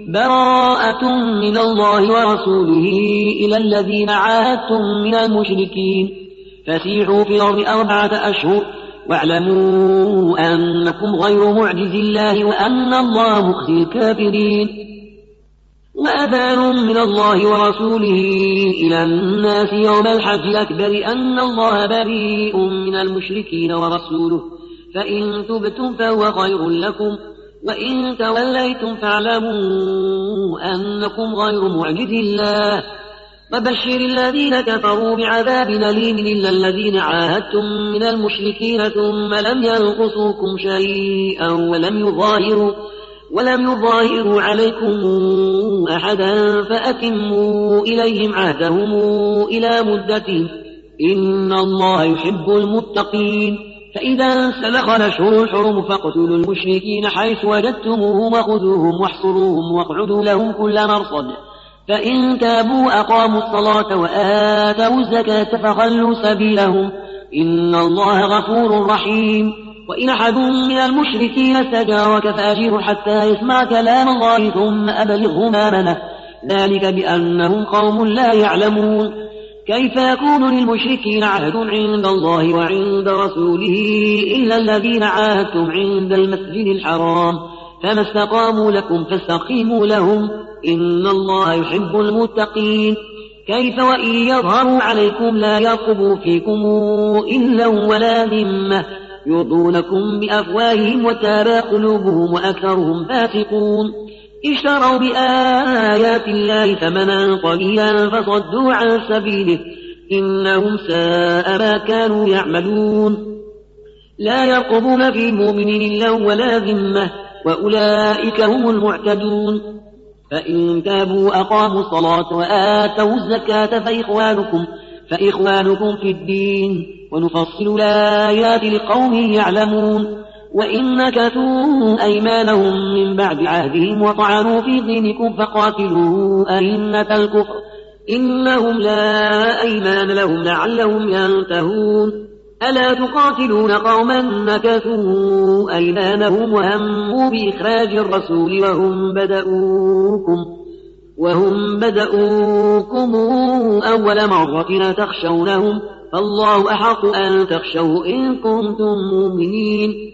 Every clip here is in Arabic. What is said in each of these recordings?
براءة من الله ورسوله إلى الذين عاهدتم من المشركين. فسيحوا في الأرض أربعة أشهر واعلموا أنكم غير معجز الله وأن الله مخزي الكافرين. وأذان من الله ورسوله إلى الناس يوم الحج الأكبر أن الله بريء من المشركين ورسوله. فإن تبتم فهو خير لكم. وإن توليتم فاعلموا أنكم غير معجز الله وبشر الذين كفروا بعذاب أليم إلا الذين عاهدتم من المشركين ثم لم ينقصوكم شيئا ولم يظاهروا ولم يظاهروا عليكم أحدا فأتموا إليهم عهدهم إلى مدتهم إن الله يحب المتقين فإذا سلخ الأشهر الحرم فاقتلوا المشركين حيث وجدتموهم وخذوهم واحصروهم واقعدوا لهم كل مرصد. فإن تابوا أقاموا الصلاة وآتوا الزكاة فخلوا سبيلهم. إن الله غفور رحيم. وإن أحد من المشركين استجارك فأجره حتى يسمع كلام الله ثم أبلغه مامنه ذلك بأنهم قوم لا يعلمون. كيف يكون للمشركين عهد عند الله وعند رسوله إلا الذين عاهدتم عند المسجد الحرام فما استقاموا لكم فاستقيموا لهم إن الله يحب المتقين كيف وإن يظهروا عليكم لا يرقبوا فيكم إلا ولا ذمة يرضونكم بأفواههم وتابى قلوبهم وأكثرهم فاسقون اشتروا بآيات الله ثمنا قليلا فصدوا عن سبيله إنهم ساء ما كانوا يعملون. لا يرقبون في المؤمن إلا ولا ذمة وأولئك هم المعتدون. فإن تابوا وأقاموا الصلاة وآتوا الزكاة فإخوانكم فإخوانكم في الدين ونفصل الآيات لقوم يعلمون. وإن نكثوا أيمانهم من بعد عهدهم وطعنوا في دينكم فقاتلوا أئمة الكفر. إنهم لا أيمان لهم لعلهم ينتهون. ألا تقاتلون قوما نكثوا أيمانهم وهموا بإخراج الرسول وهم بدؤوكم وهم بدؤوكم أول مرة تخشونهم. فالله أحق أن تخشوا إن كنتم مؤمنين.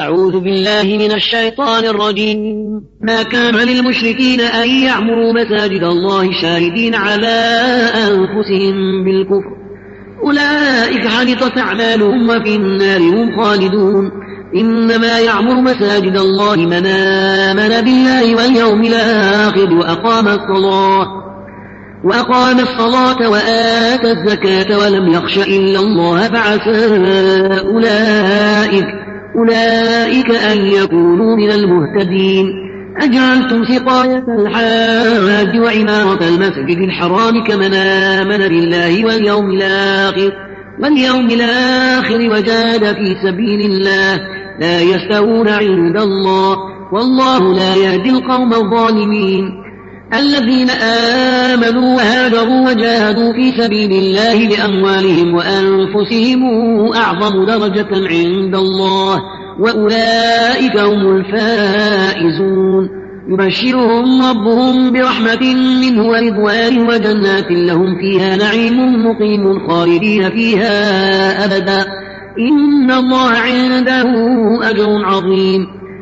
أعوذ بالله من الشيطان الرجيم. ما كان للمشركين أن يعمروا مساجد الله شاهدين على أنفسهم بالكفر. أولئك حدثت أعمالهم وفي النار هم خالدون. إنما يعمر مساجد الله من آمن بالله واليوم الآخر وأقام الصلاة. وأقام الصلاة وآتى الزكاة ولم يخش إلا الله فعسى أولئك. أولئك أن يكونوا من المهتدين. أجعلتم سقاية الحاج وعمارة المسجد الحرام كمن آمن بالله واليوم الآخر واليوم الآخر وجاد في سبيل الله. لا يستوون عند الله والله لا يهدي القوم الظالمين. الذين آمنوا وهاجروا وجاهدوا في سبيل الله بأموالهم وأنفسهم أعظم درجة عند الله وأولئك هم الفائزون. يبشرهم ربهم برحمة منه ورضوان وجنات لهم فيها نعيم مقيم خالدين فيها أبدا. إن الله عنده أجر عظيم.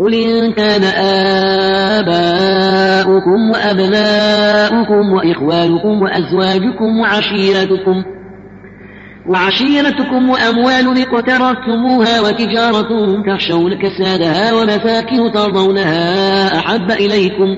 قل إن كان آباؤكم وأبناؤكم وإخوانكم وأزواجكم وعشيرتكم وعشيرتكم وأموال اقترفتموها وتجارة تخشون كسادها ومساكن ترضونها أحب إليكم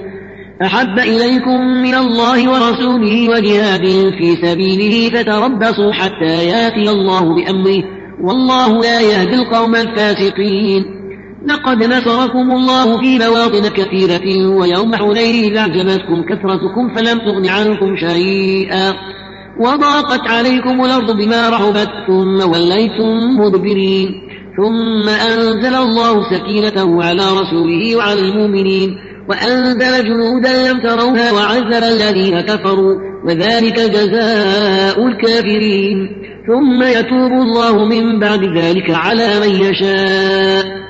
أحب إليكم من الله ورسوله وجهاد في سبيله فتربصوا حتى ياتي الله بأمره والله لا يهدي القوم الفاسقين لقد نصركم الله في مواطن كثيرة ويوم حنين أعجبتكم كثرتكم فلم تغن عنكم شيئا. وضاقت عليكم الأرض بما رحبت ثم وليتم مدبرين. ثم أنزل الله سكينته على رسوله وعلى المؤمنين. وأنزل جنودا لم تروها وعذر الذين كفروا وذلك جزاء الكافرين. ثم يتوب الله من بعد ذلك على من يشاء.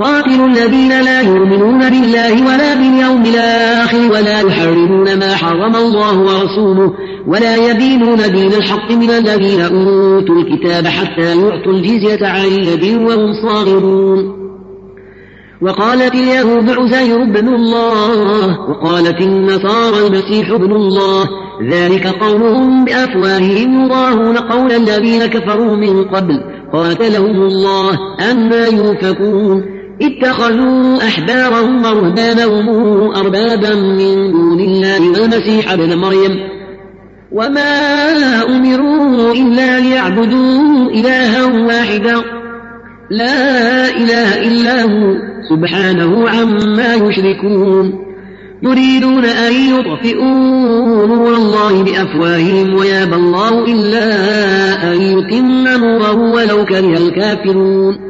قاتلوا الذين لا يؤمنون بالله ولا باليوم الآخر ولا يحرمون ما حرم الله ورسوله ولا يدينون دين الحق من الذين أوتوا الكتاب حتى يعطوا الجزية عن يد وهم صاغرون. وقالت اليهود عزير بن الله وقالت النصارى المسيح ابن الله. ذلك قولهم بأفواههم يضاهون قول الذين كفروا من قبل. قاتلهم الله أما يؤفكون اتخذوا أحبارهم ورهبانهم أربابا من دون الله والمسيح ابن مريم وما أمروا إلا ليعبدوا إلها واحدا لا إله إلا هو سبحانه عما يشركون يريدون أن يطفئوا نور الله بأفواههم ويابى الله إلا أن يتم نوره ولو كره الكافرون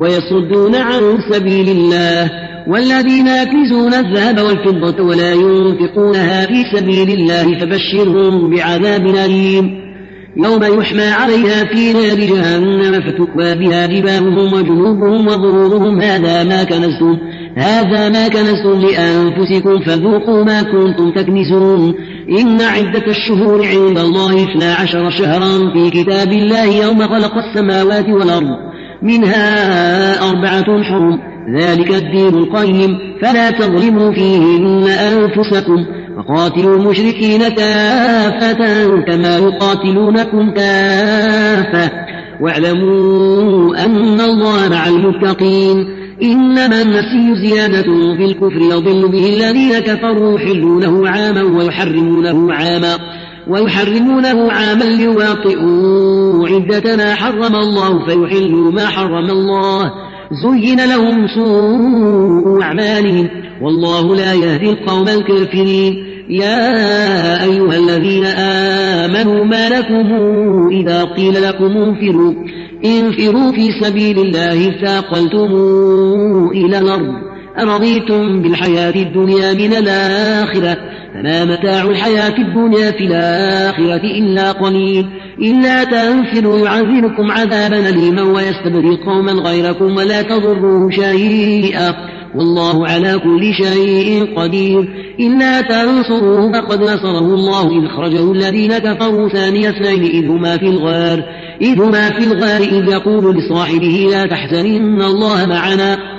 ويصدون عن سبيل الله والذين يكنزون الذهب والفضة ولا ينفقونها في سبيل الله فبشرهم بعذاب أليم. يوم يحمى عليها في نار جهنم فتكوى بها جباههم وجنوبهم وظهورهم. هذا ما كنزتم هذا ما كنزتم لأنفسكم فذوقوا ما كنتم تكنزون. إن عدة الشهور عند الله اثنا عشر شهرا في كتاب الله يوم خلق السماوات والأرض. منها أربعة حرم ذلك الدين القيم فلا تظلموا فيهن أنفسكم وقاتلوا المشركين كافة كما يقاتلونكم كافة. واعلموا أن الله مع المتقين. إنما النسي زيادة في الكفر يضل به الذين كفروا يحلونه عاما ويحرمونه عاما. ويحرمونه عاما ليواطئوا عدة ما حرم الله فيحلوا ما حرم الله. زين لهم سوء أعمالهم. والله لا يهدي القوم الكافرين. يا أيها الذين آمنوا ما لكم إذا قيل لكم انفروا. انفروا في سبيل الله ثاقلتم إلى الأرض. أرضيتم بالحياة الدنيا من الآخرة. فما متاع الحياة الدنيا في الآخرة إلا قليل إلا تنفروا يعذبكم عذابا أليما ويستبدل قوما غيركم ولا تضروه شيئا والله على كل شيء قدير إلا تنصروه فقد نصره الله إذ خرجه الذين كفروا ثاني اثنين إذ هما في الغار إذ هما في الغار إذ يقول لصاحبه لا تحزن إن الله معنا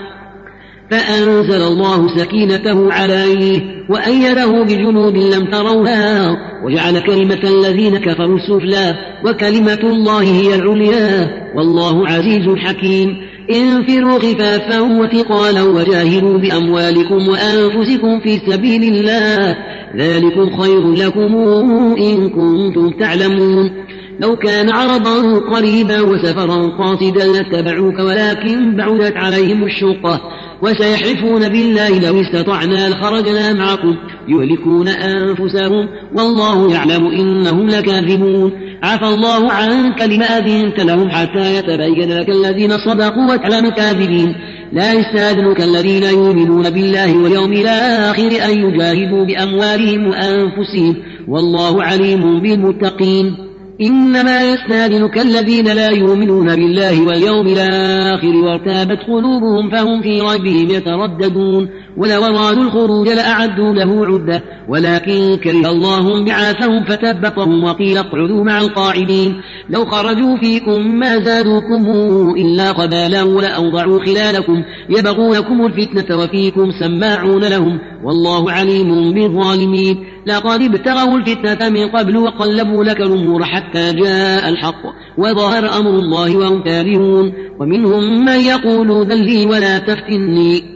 فأنزل الله سكينته عليه وأيده بجنود لم تروها وجعل كلمة الذين كفروا السفلى وكلمة الله هي العليا والله عزيز حكيم. انفروا خفافا وثقالا وجاهدوا بأموالكم وأنفسكم في سبيل الله. ذلكم خير لكم إن كنتم تعلمون. لو كان عرضا قريبا وسفرا قاصدا لاتبعوك ولكن بعدت عليهم الشقة. وسيحلفون بالله لو استطعنا لخرجنا معكم. يهلكون أنفسهم والله يعلم إنهم لكاذبون. عفى الله عنك لما أذنت لهم حتى يتبين لك الذين صدقوا وتعلم كاذبين لا يستأذنك الذين يؤمنون بالله واليوم الآخر أن يجاهدوا بأموالهم وأنفسهم. والله عليم بالمتقين. إنما يستاذنك الذين لا يؤمنون بالله واليوم الآخر وارتابت قلوبهم فهم في ريبهم يترددون ولو أرادوا الخروج لأعدوا له عدة ولكن كره الله بعاثهم فتبطهم وقيل اقعدوا مع القاعدين. لو خرجوا فيكم ما زادوكم إلا قبالا ولأوضعوا خلالكم يبغونكم الفتنة وفيكم سماعون لهم والله عليم بالظالمين. لقد ابتغوا الفتنة من قبل وقلبوا لك الأمور حتى جاء الحق وظهر أمر الله وهم كارهون. ومنهم من يقول ذلي ولا تفتني.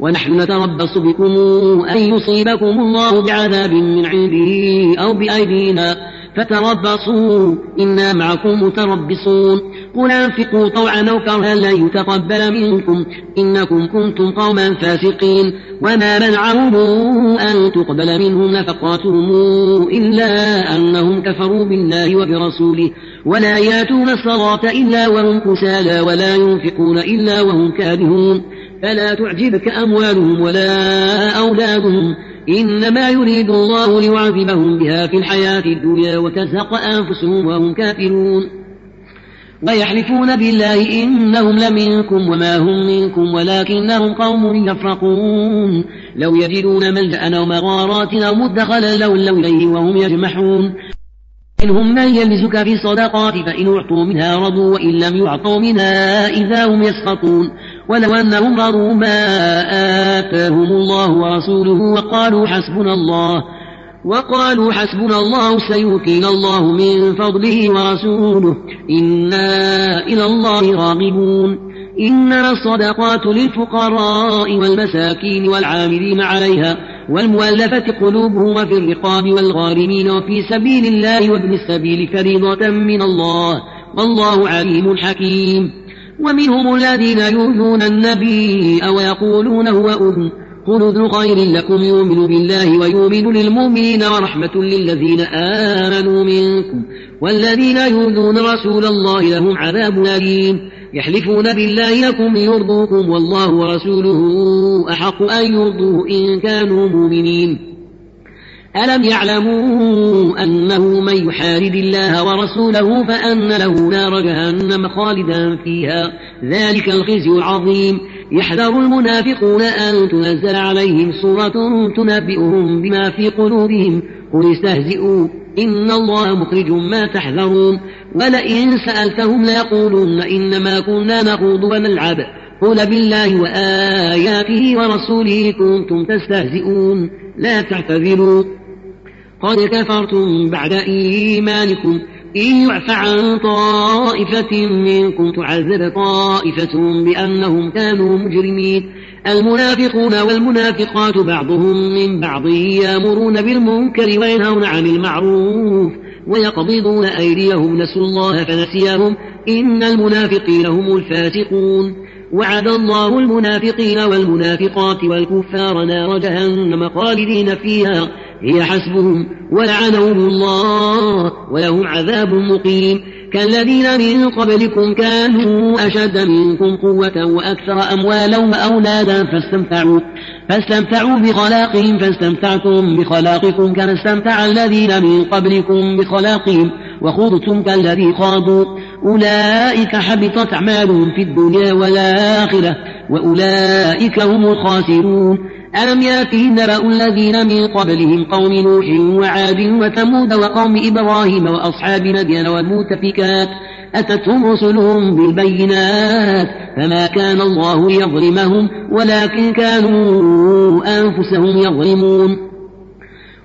ونحن نتربص بكم أن يصيبكم الله بعذاب من عنده أو بأيدينا. فتربصوا إنا معكم متربصون. قل أنفقوا طوعا أو كرها لن يتقبل منكم. إنكم كنتم قوما فاسقين. وما منعهم أن تقبل منهم نفقاتهم إلا أنهم كفروا بالله وبرسوله. ولا يأتون الصلاة إلا وهم كسالى ولا ينفقون إلا وهم كارهون فلا تعجبك أموالهم ولا أولادهم. إنما يريد الله ليعذبهم بها في الحياة الدنيا وتزهق أنفسهم وهم كافرون. ويحلفون بالله إنهم لمنكم وما هم منكم ولكنهم قوم يفرقون. لو يجدون ملجأ أو مغارات أو مدخلا لولوا إليه وهم يجمحون. منهم من يلبسك في الصدقات فإن أعطوا منها رضوا وإن لم يعطوا منها إذا هم يسخطون. ولو أنهم رضوا ما آتاهم الله ورسوله وقالوا حسبنا الله وقالوا حسبنا الله سيؤتينا الله من فضله ورسوله إنا إلى الله راغبون. إنما الصدقات للفقراء والمساكين والعاملين عليها والمؤلفة قلوبهم وفي الرقاب والغارمين وفي سبيل الله وابن السبيل فريضة من الله والله عليم حكيم. ومنهم الذين يؤذون النبي أو يقولون هو أذن. قل أذن خير لكم يؤمن بالله ويؤمن للمؤمنين ورحمة للذين آمنوا منكم. والذين يؤذون رسول الله لهم عذاب أليم. يحلفون بالله لكم ليرضوكم والله ورسوله أحق أن يرضوه إن كانوا مؤمنين. ألم يعلموا أنه من يحارب الله ورسوله فأن له نار جهنم خالدا فيها؟ ذلك الخزي العظيم. يحذر المنافقون أن تنزل عليهم سورة تنبئهم بما في قلوبهم. قل استهزئوا إن الله مخرج ما تحذرون. ولئن سألتهم ليقولن إنما كنا نخوض ونلعب. قل بالله وآياته ورسوله كنتم تستهزئون. لا تعتذروا. قد كفرتم بعد إيمانكم إن يعف عن طائفة منكم تعذب طائفة بأنهم كانوا مجرمين. المنافقون والمنافقات بعضهم من بعض يأمرون بالمنكر وينهون عن المعروف ويقبضون أيديهم. نسوا الله فنسيهم. إن المنافقين هم الفاسقون. وعد الله المنافقين والمنافقات والكفار نار جهنم خالدين فيها. هي حسبهم ولعنهم الله ولهم عذاب مقيم كالذين من قبلكم كانوا أشد منكم قوة وأكثر أموالا وأولادا فاستمتعوا فاستمتعوا بخلاقهم فاستمتعتم بخلاقكم كما استمتع الذين من قبلكم بخلاقهم وخضتم كالذي خاضوا أولئك حبطت أعمالهم في الدنيا والآخرة وأولئك هم الخاسرون ألم يأتهم نبأ الذين من قبلهم قوم نوح وعاد وثمود وقوم إبراهيم وأصحاب مدين والمؤتفكات أتتهم رسلهم بالبينات فما كان الله ليظلمهم ولكن كانوا أنفسهم يظلمون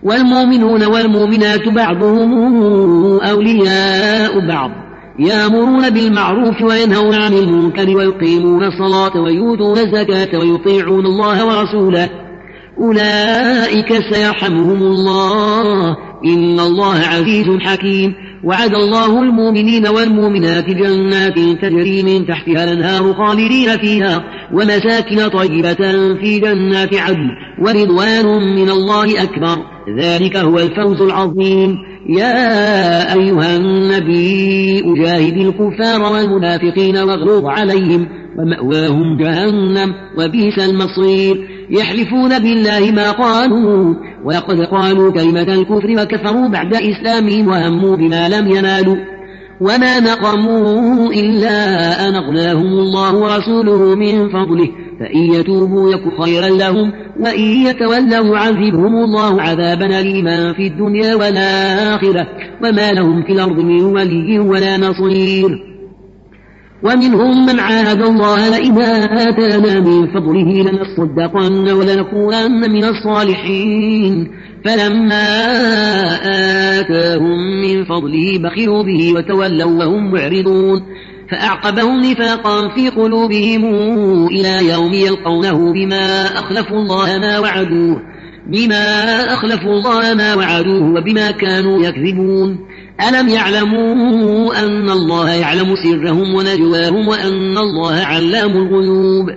والمؤمنون والمؤمنات بعضهم أولياء بعض يامرون بالمعروف وينهون عن المنكر ويقيمون الصلاة ويؤتون الزكاة ويطيعون الله ورسوله. أولئك سيرحمهم الله. إن الله عزيز حكيم. وعد الله المؤمنين والمؤمنات جنات تجري من تحتها الأنهار خالدين فيها ومساكن طيبة في جنات عدن ورضوان من الله أكبر. ذلك هو الفوز العظيم. يا أيها النبي أجاهد الكفار والمنافقين واغلظ عليهم ومأواهم جهنم وبئس المصير. يحلفون بالله ما قالوا ولقد قالوا كلمة الكفر وكفروا بعد إسلامهم وهموا بما لم ينالوا. وما نقموا إلا أن أغناهم الله ورسوله من فضله. فإن يتوبوا يك خيرا لهم وإن يتولوا عذبهم الله عذابا أليما في الدنيا والآخرة وما لهم في الأرض من ولي ولا نصير. ومنهم من عاهد الله لئن آتانا من فضله لنصدقن ولنكونن من الصالحين. فلما آتاهم من فضله بخلوا به وتولوا وهم معرضون. فأعقبهم نفاقا في قلوبهم إلى يوم يلقونه بما أخلفوا الله ما وعدوه بما أخلفوا الله ما وعدوه وبما كانوا يكذبون. ألم يعلموا أن الله يعلم سرهم ونجواهم وأن الله علام الغيوب؟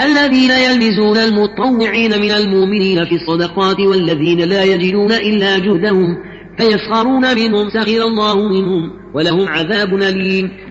الذين يلمزون المطوعين من المؤمنين في الصدقات والذين لا يجدون إلا جهدهم فيسخرون منهم سخر الله منهم ولهم عذاب أليم.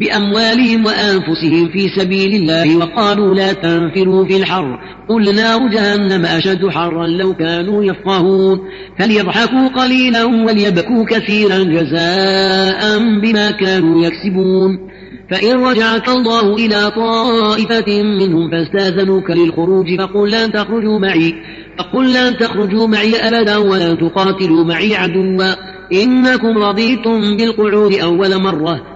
بأموالهم وأنفسهم في سبيل الله وقالوا لا تنفروا في الحر. قل نار جهنم أشد حرا لو كانوا يفقهون. فليضحكوا قليلا وليبكوا كثيرا جزاء بما كانوا يكسبون. فإن رجعك الله إلى طائفة منهم فاستأذنوك للخروج فقل لن تخرجوا معي. فقل لن تخرجوا معي أبدا ولن تقاتلوا معي عدوا. إنكم رضيتم بالقعود أول مرة.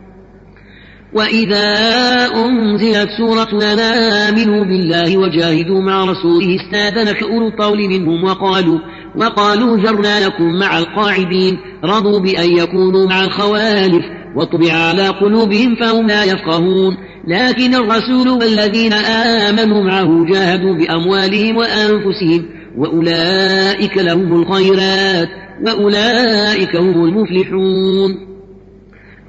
وإذا أنزلت سورة لنا آمنوا بالله وجاهدوا مع رسوله استاذنك أولو الطول منهم وقالوا وقالوا زرنا لكم مع القاعدين رضوا بأن يكونوا مع الخوالف وطبع على قلوبهم فهم لا يفقهون لكن الرسول والذين آمنوا معه جاهدوا بأموالهم وأنفسهم وأولئك لهم الخيرات وأولئك هم المفلحون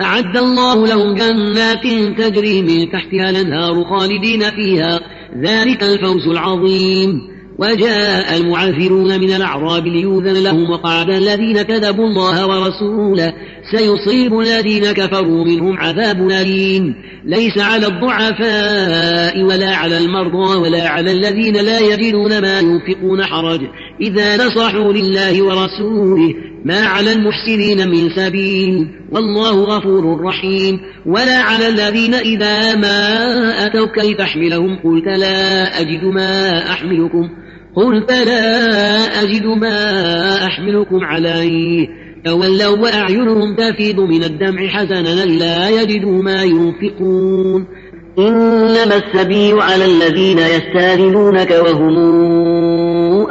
أعد الله لهم جنات تجري من تحتها الأنهار خالدين فيها. ذلك الفوز العظيم. وجاء المعافرون من الأعراب ليوذن لهم وقعد الذين كذبوا الله ورسوله. سيصيب الذين كفروا منهم عذاب أليم. ليس على الضعفاء ولا على المرضى ولا على الذين لا يجدون ما ينفقون حرج. إذا نصحوا لله ورسوله ما على المحسنين من سبيل والله غفور رحيم ولا على الذين إذا ما أتوك لتحملهم قلت لا أجد ما أحملكم قلت لا أجد ما أحملكم عليه تولوا وأعينهم تفيض من الدمع حزنا لا يجدوا ما ينفقون إنما السبيل على الذين يستاذنونك وهم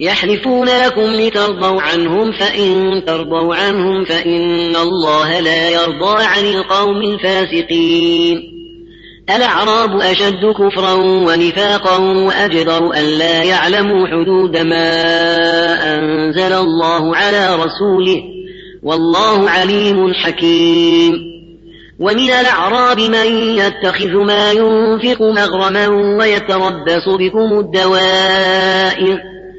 يحلفون لكم لترضوا عنهم فإن ترضوا عنهم فإن الله لا يرضى عن القوم الفاسقين. الأعراب أشد كفرا ونفاقا وأجدر أن لا يعلموا حدود ما أنزل الله على رسوله. والله عليم حكيم. ومن الأعراب من يتخذ ما ينفق مغرما ويتربص بكم الدوائر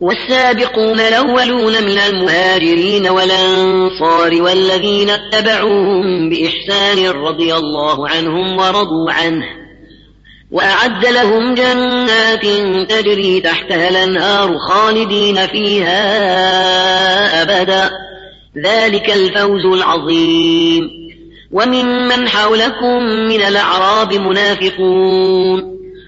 والسابقون الأولون من المهاجرين والأنصار والذين اتبعوهم بإحسان رضي الله عنهم ورضوا عنه. وأعد لهم جنات تجري تحتها الأنهار خالدين فيها أبدا. ذلك الفوز العظيم. وممن حولكم من الأعراب منافقون.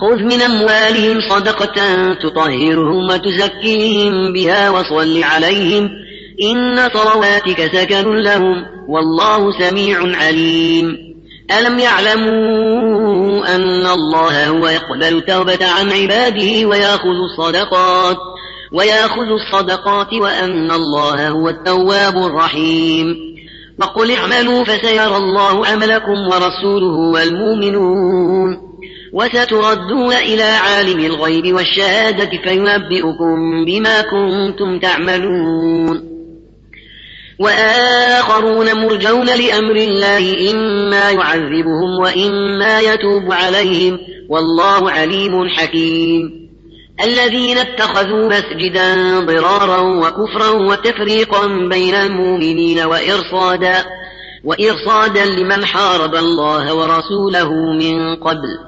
خذ من أموالهم صدقة تطهرهم وتزكيهم بها وصل عليهم إن صلواتك سكن لهم والله سميع عليم. ألم يعلموا أن الله هو يقبل التوبة عن عباده ويأخذ الصدقات ويأخذ الصدقات وأن الله هو التواب الرحيم. وقل اعملوا فسيرى الله عملكم ورسوله والمؤمنون. وستردون إلى عالم الغيب والشهادة فينبئكم بما كنتم تعملون. وآخرون مرجون لأمر الله إما يعذبهم وإما يتوب عليهم. والله عليم حكيم. الذين اتخذوا مسجدا ضرارا وكفرا وتفريقا بين المؤمنين وإرصادا وإرصادا لمن حارب الله ورسوله من قبل.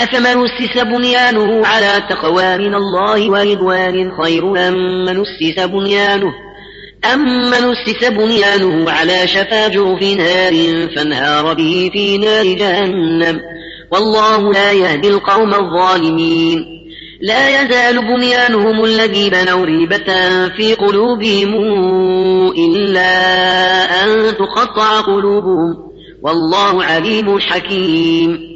أفمن أسس بنيانه على تقوى من الله ورضوان خير أم من أسس بنيانه؟ أم من أسس بنيانه على شفا جرف نار فانهار به في نار جهنم؟ والله لا يهدي القوم الظالمين. لا يزال بنيانهم الذي بنوا ريبة في قلوبهم إلا أن تقطع قلوبهم. والله عليم حكيم.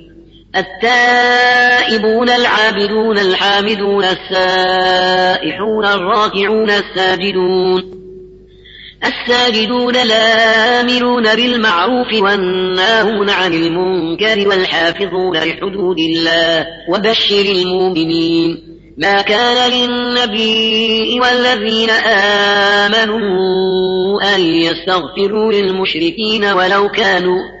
التائبون العابدون الحامدون السائحون الراكعون الساجدون الساجدون الآمرون بالمعروف والناهون عن المنكر والحافظون لحدود الله وبشر المؤمنين ما كان للنبي والذين آمنوا أن يستغفروا للمشركين ولو كانوا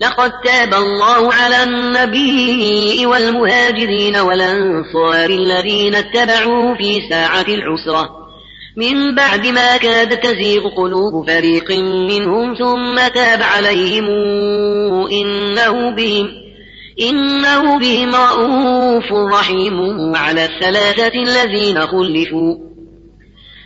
لقد تاب الله على النبي والمهاجرين والأنصار الذين اتبعوه في ساعة العسرة. من بعد ما كاد تزيغ قلوب فريق منهم ثم تاب عليهم إنه بهم إنه بهم رؤوف رحيم على الثلاثة الذين خلفوا.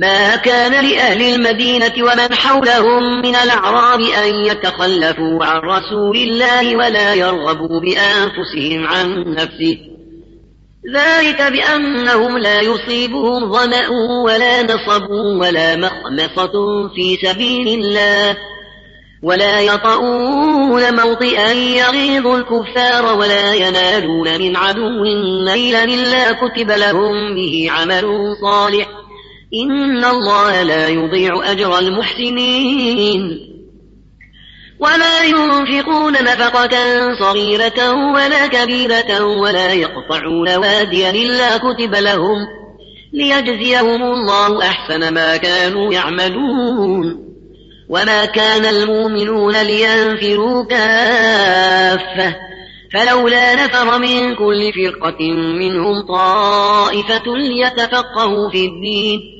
ما كان لأهل المدينة ومن حولهم من الأعراب أن يتخلفوا عن رسول الله ولا يرغبوا بأنفسهم عن نفسه. ذلك بأنهم لا يصيبهم ظمأ ولا نصب ولا مخمصة في سبيل الله ولا يطؤون موطئا يغيظ الكفار ولا ينالون من عدو نيلا إلا كتب لهم به عمل صالح. إن الله لا يضيع أجر المحسنين. ولا ينفقون نفقة صغيرة ولا كبيرة ولا يقطعون واديا إلا كتب لهم ليجزيهم الله أحسن ما كانوا يعملون. وما كان المؤمنون لينفروا كافة. فلولا نفر من كل فرقة منهم طائفة ليتفقهوا في الدين.